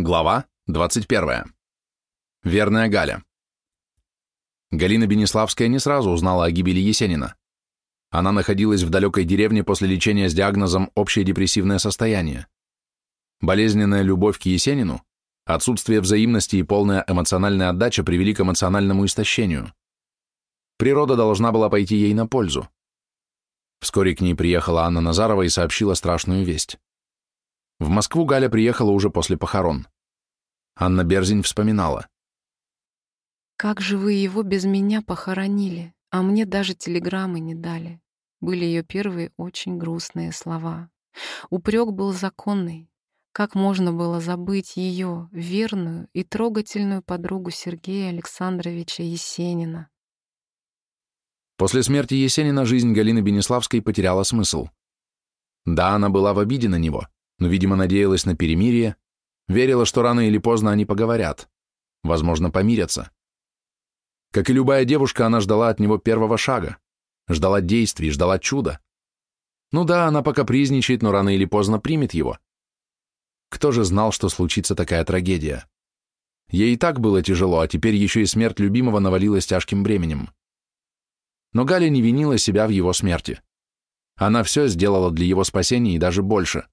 Глава 21. Верная Галя. Галина Бенеславская не сразу узнала о гибели Есенина. Она находилась в далекой деревне после лечения с диагнозом «общее депрессивное состояние». Болезненная любовь к Есенину, отсутствие взаимности и полная эмоциональная отдача привели к эмоциональному истощению. Природа должна была пойти ей на пользу. Вскоре к ней приехала Анна Назарова и сообщила страшную весть. В Москву Галя приехала уже после похорон. Анна Берзин вспоминала. «Как же вы его без меня похоронили, а мне даже телеграммы не дали?» Были ее первые очень грустные слова. Упрек был законный. Как можно было забыть ее, верную и трогательную подругу Сергея Александровича Есенина? После смерти Есенина жизнь Галины Бенеславской потеряла смысл. Да, она была в обиде на него, но, видимо, надеялась на перемирие, верила, что рано или поздно они поговорят, возможно, помирятся. Как и любая девушка, она ждала от него первого шага, ждала действий, ждала чуда. Ну да, она пока призничает, но рано или поздно примет его. Кто же знал, что случится такая трагедия? Ей и так было тяжело, а теперь еще и смерть любимого навалилась тяжким бременем. Но Галя не винила себя в его смерти. Она все сделала для его спасения и даже больше.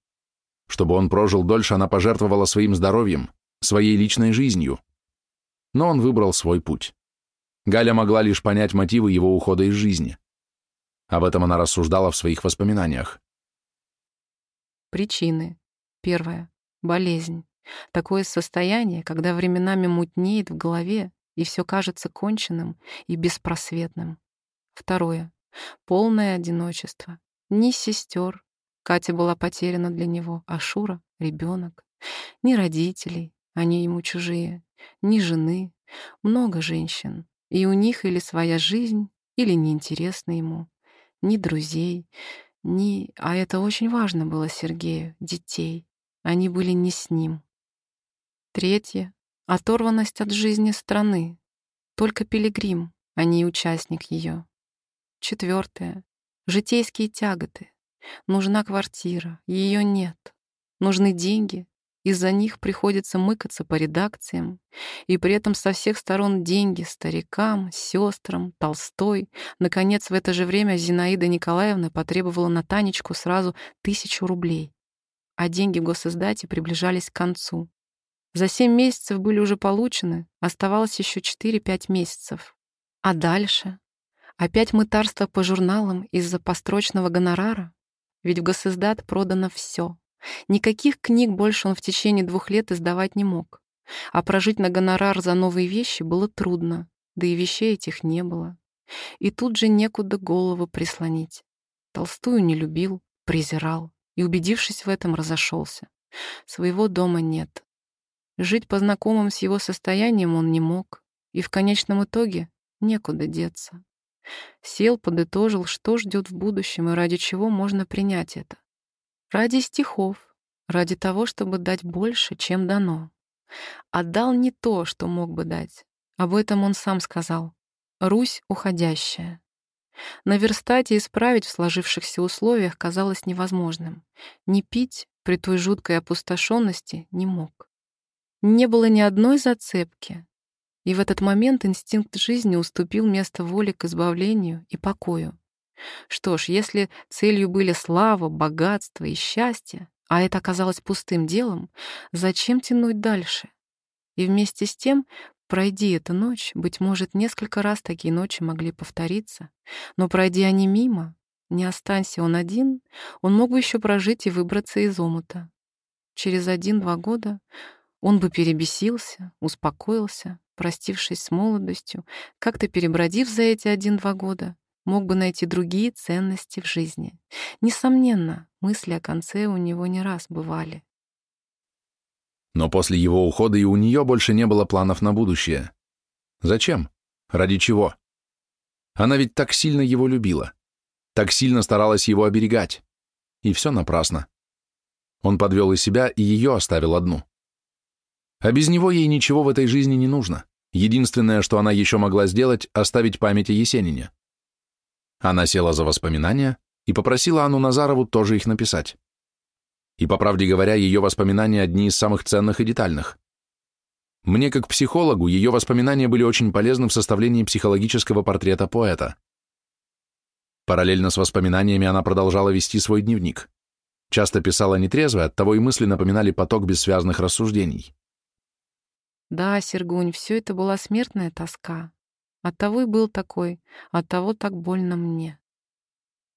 Чтобы он прожил дольше, она пожертвовала своим здоровьем, своей личной жизнью. Но он выбрал свой путь. Галя могла лишь понять мотивы его ухода из жизни. Об этом она рассуждала в своих воспоминаниях. Причины. Первое. Болезнь. Такое состояние, когда временами мутнеет в голове, и все кажется конченным и беспросветным. Второе. Полное одиночество. Ни сестер, Катя была потеряна для него, а Шура — ребенок. Ни родителей, они ему чужие, ни жены, много женщин. И у них или своя жизнь, или неинтересно ему, ни друзей, ни... А это очень важно было Сергею, детей. Они были не с ним. Третье — оторванность от жизни страны. Только пилигрим, а не участник ее. Четвертое — житейские тяготы. Нужна квартира, ее нет. Нужны деньги, из-за них приходится мыкаться по редакциям, и при этом со всех сторон деньги старикам, сестрам, Толстой. Наконец, в это же время Зинаида Николаевна потребовала на Танечку сразу тысячу рублей. А деньги в госиздате приближались к концу. За семь месяцев были уже получены, оставалось еще четыре-пять месяцев. А дальше? Опять мытарство по журналам из-за построчного гонорара? Ведь в госиздат продано все. Никаких книг больше он в течение двух лет издавать не мог. А прожить на гонорар за новые вещи было трудно, да и вещей этих не было. И тут же некуда голову прислонить. Толстую не любил, презирал, и, убедившись в этом, разошелся. Своего дома нет. Жить по знакомым с его состоянием он не мог, и в конечном итоге некуда деться. Сел, подытожил, что ждет в будущем и ради чего можно принять это. Ради стихов, ради того, чтобы дать больше, чем дано. Отдал не то, что мог бы дать. Об этом он сам сказал. Русь уходящая. Наверстать и исправить в сложившихся условиях казалось невозможным. Не пить при той жуткой опустошенности не мог. Не было ни одной зацепки, и в этот момент инстинкт жизни уступил место воле к избавлению и покою. Что ж, если целью были слава, богатство и счастье, а это оказалось пустым делом, зачем тянуть дальше? И вместе с тем, пройди эта ночь, быть может, несколько раз такие ночи могли повториться, но пройди они мимо, не останься он один, он мог бы еще прожить и выбраться из омута. Через один-два года он бы перебесился, успокоился, простившись с молодостью, как-то перебродив за эти один-два года, мог бы найти другие ценности в жизни. Несомненно, мысли о конце у него не раз бывали. Но после его ухода и у нее больше не было планов на будущее. Зачем? Ради чего? Она ведь так сильно его любила, так сильно старалась его оберегать. И все напрасно. Он подвел и себя, и ее оставил одну. А без него ей ничего в этой жизни не нужно. Единственное, что она еще могла сделать, оставить память о Есенине. Она села за воспоминания и попросила Анну Назарову тоже их написать. И, по правде говоря, ее воспоминания одни из самых ценных и детальных. Мне, как психологу, ее воспоминания были очень полезны в составлении психологического портрета поэта. Параллельно с воспоминаниями она продолжала вести свой дневник. Часто писала нетрезво, оттого и мысли напоминали поток бессвязных рассуждений. Да, Сергунь, все это была смертная тоска. Оттого и был такой, оттого так больно мне.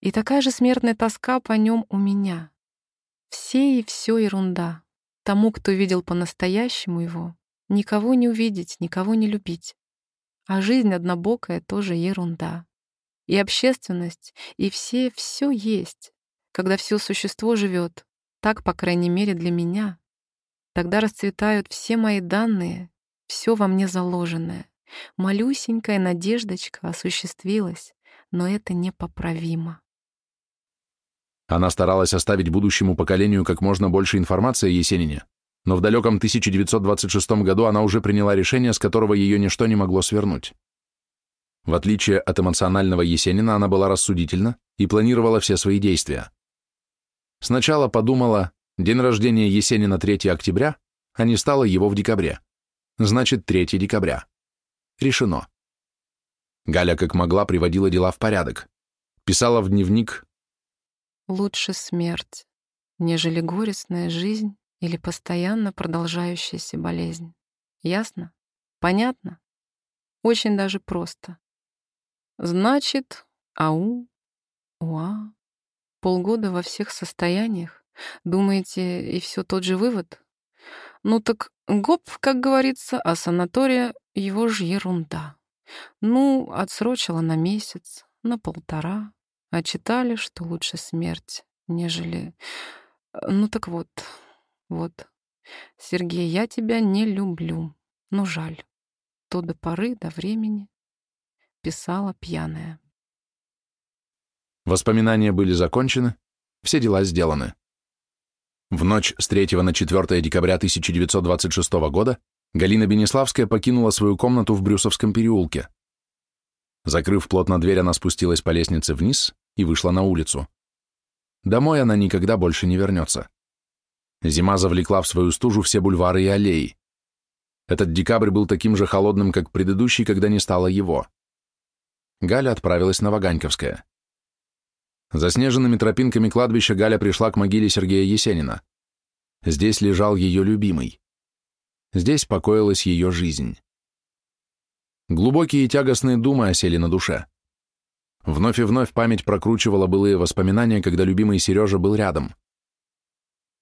И такая же смертная тоска по нем у меня. Все и все ерунда. Тому, кто видел по-настоящему его, никого не увидеть, никого не любить. А жизнь однобокая тоже ерунда. И общественность, и все, все есть. Когда все существо живет, так, по крайней мере, для меня. Тогда расцветают все мои данные, все во мне заложенное. Малюсенькая надеждочка осуществилась, но это непоправимо. Она старалась оставить будущему поколению как можно больше информации о Есенине, но в далеком 1926 году она уже приняла решение, с которого ее ничто не могло свернуть. В отличие от эмоционального Есенина, она была рассудительна и планировала все свои действия. Сначала подумала, день рождения Есенина 3 октября, а не стало его в декабре. Значит, 3 декабря. Решено. Галя как могла приводила дела в порядок. Писала в дневник «Лучше смерть, нежели горестная жизнь или постоянно продолжающаяся болезнь. Ясно? Понятно? Очень даже просто. Значит, ау, уа, полгода во всех состояниях. Думаете, и все тот же вывод? Ну так гоп, как говорится, а санатория его же ерунда. Ну, отсрочила на месяц, на полтора, а читали, что лучше смерть, нежели... Ну так вот, вот. Сергей, я тебя не люблю, но жаль. То до поры, до времени писала пьяная. Воспоминания были закончены, все дела сделаны. В ночь с 3 на 4 декабря 1926 года Галина Бенеславская покинула свою комнату в Брюсовском переулке. Закрыв плотно дверь, она спустилась по лестнице вниз и вышла на улицу. Домой она никогда больше не вернется. Зима завлекла в свою стужу все бульвары и аллеи. Этот декабрь был таким же холодным, как предыдущий, когда не стало его. Галя отправилась на Ваганьковское. Заснеженными тропинками кладбища Галя пришла к могиле Сергея Есенина. Здесь лежал ее любимый. Здесь покоилась ее жизнь. Глубокие и тягостные думы осели на душе. Вновь и вновь память прокручивала былые воспоминания, когда любимый Сережа был рядом.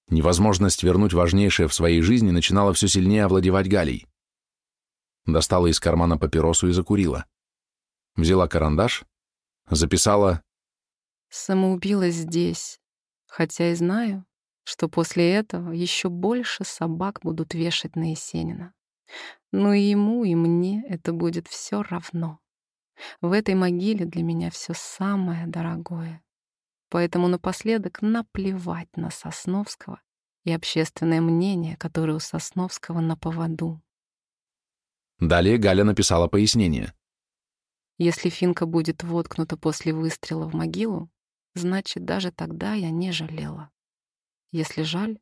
Невозможность вернуть важнейшее в своей жизни начинала все сильнее овладевать Галей. Достала из кармана папиросу и закурила. Взяла карандаш, записала «Самоубилась здесь, хотя и знаю, что после этого еще больше собак будут вешать на Есенина. Но и ему, и мне это будет все равно. В этой могиле для меня все самое дорогое. Поэтому напоследок наплевать на Сосновского и общественное мнение, которое у Сосновского на поводу. Далее Галя написала пояснение. Если финка будет воткнута после выстрела в могилу, значит, даже тогда я не жалела. Если жаль,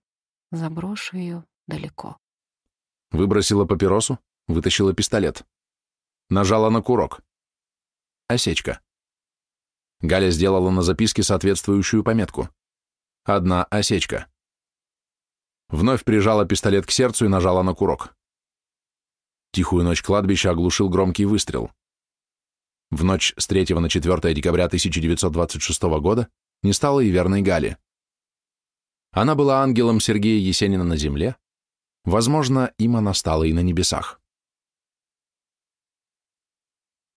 заброшу ее далеко. Выбросила папиросу, вытащила пистолет. Нажала на курок. Осечка. Галя сделала на записке соответствующую пометку. Одна осечка. Вновь прижала пистолет к сердцу и нажала на курок. Тихую ночь кладбища оглушил громкий выстрел. В ночь с 3 на 4 декабря 1926 года не стало и верной Гали. Она была ангелом Сергея Есенина на земле, возможно, им она стала и на небесах.